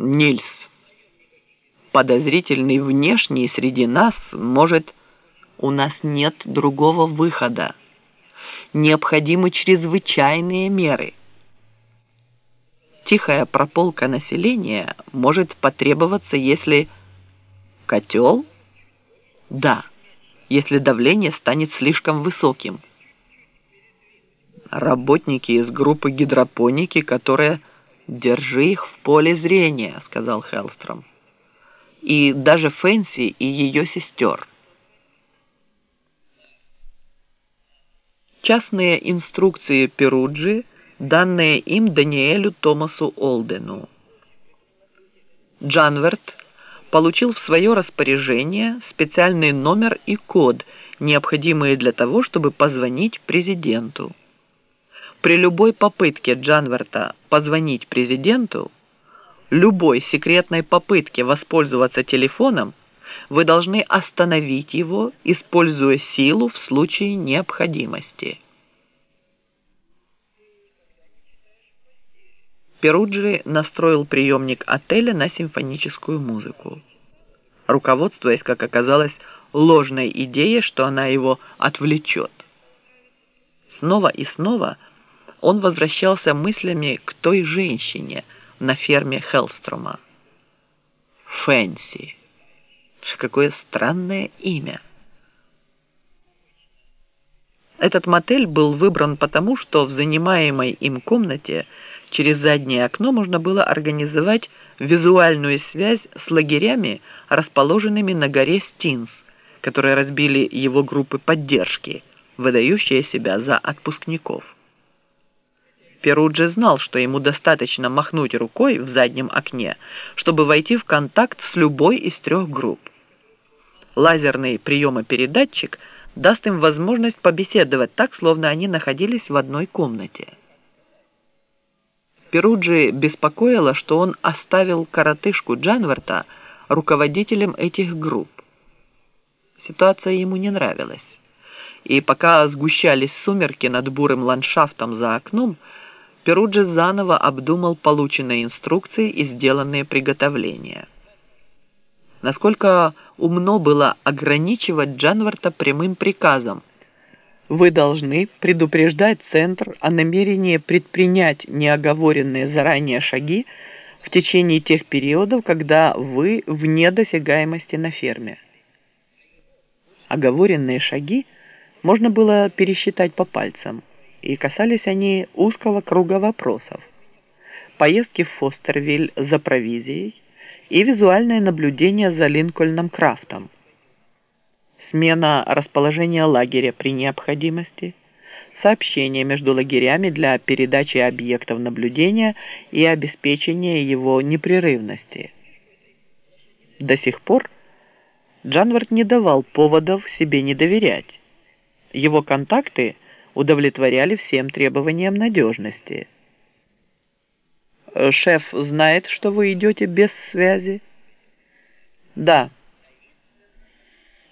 Нильс, подозрительный внешний среди нас может... У нас нет другого выхода. Необходимы чрезвычайные меры. Тихая прополка населения может потребоваться, если... Котел? Да, если давление станет слишком высоким. Работники из группы гидропоники, которые «Держи их в поле зрения», — сказал Хеллстром. «И даже Фэнси и ее сестер». Частные инструкции Перуджи, данные им Даниэлю Томасу Олдену. Джанверт получил в свое распоряжение специальный номер и код, необходимые для того, чтобы позвонить президенту. При любой попытке Джанверта позвонить президенту, любой секретной попытке воспользоваться телефоном, вы должны остановить его, используя силу в случае необходимости. Перуджи настроил приемник отеля на симфоническую музыку. Руководствуясь, как оказалось, ложной идеей, что она его отвлечет. Снова и снова – он возвращался мыслями к той женщине на ферме Хелстрома. Фэнси. Какое странное имя. Этот мотель был выбран потому, что в занимаемой им комнате через заднее окно можно было организовать визуальную связь с лагерями, расположенными на горе Стинс, которые разбили его группы поддержки, выдающие себя за отпускников. Перуджи знал, что ему достаточно махнуть рукой в заднем окне, чтобы войти в контакт с любой из трех групп. Лазерный приемопередатчик даст им возможность побеседовать так, словно они находились в одной комнате. Перуджи беспокоило, что он оставил коротышку Джанверта руководителем этих групп. Ситуация ему не нравилась. И пока сгущались сумерки над бурым ландшафтом за окном, Перуджи заново обдумал полученные инструкции и сделанные приготовления. Насколько умно было ограничивать Джанварта прямым приказом. Вы должны предупреждать Центр о намерении предпринять неоговоренные заранее шаги в течение тех периодов, когда вы вне досягаемости на ферме. Оговоренные шаги можно было пересчитать по пальцам и касались они узкого круга вопросов. Поездки в Фостервиль за провизией и визуальное наблюдение за Линкольном Крафтом. Смена расположения лагеря при необходимости, сообщение между лагерями для передачи объектов наблюдения и обеспечения его непрерывности. До сих пор Джанвард не давал поводов себе не доверять. Его контакты – удовлетворяли всем требованиям надежности. «Шеф знает, что вы идете без связи?» «Да».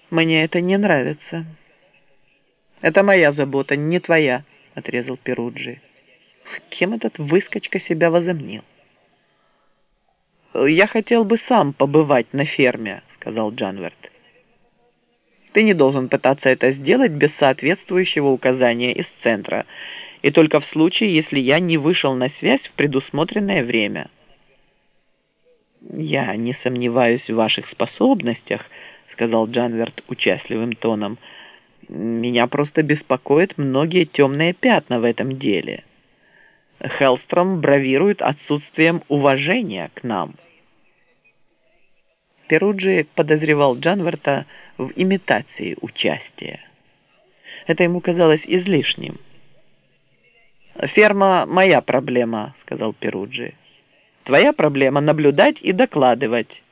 «Мне это не нравится». «Это моя забота, не твоя», — отрезал Перуджи. Кем этот выскочка себя возомнил? «Я хотел бы сам побывать на ферме», — сказал Джанверт. Ты не должен пытаться это сделать без соответствующего указания из центра, и только в случае, если я не вышел на связь в предусмотренное время. «Я не сомневаюсь в ваших способностях», — сказал Джанверт участливым тоном. «Меня просто беспокоят многие темные пятна в этом деле. Хеллстром бравирует отсутствием уважения к нам». Перуджи подозревал Джанверта в имитации участия. Это ему казалось излишним. «Ферма – моя проблема», – сказал Перуджи. «Твоя проблема – наблюдать и докладывать».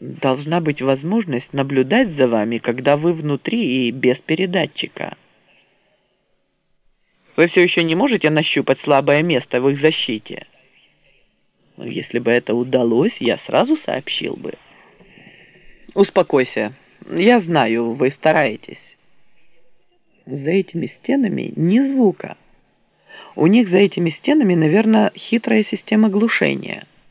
«Должна быть возможность наблюдать за вами, когда вы внутри и без передатчика». «Вы все еще не можете нащупать слабое место в их защите?» Но если бы это удалось, я сразу сообщил бы. Успокойся. Я знаю, вы стараетесь. За этими стенами ни звука. У них за этими стенами, наверное, хитрая система глушения –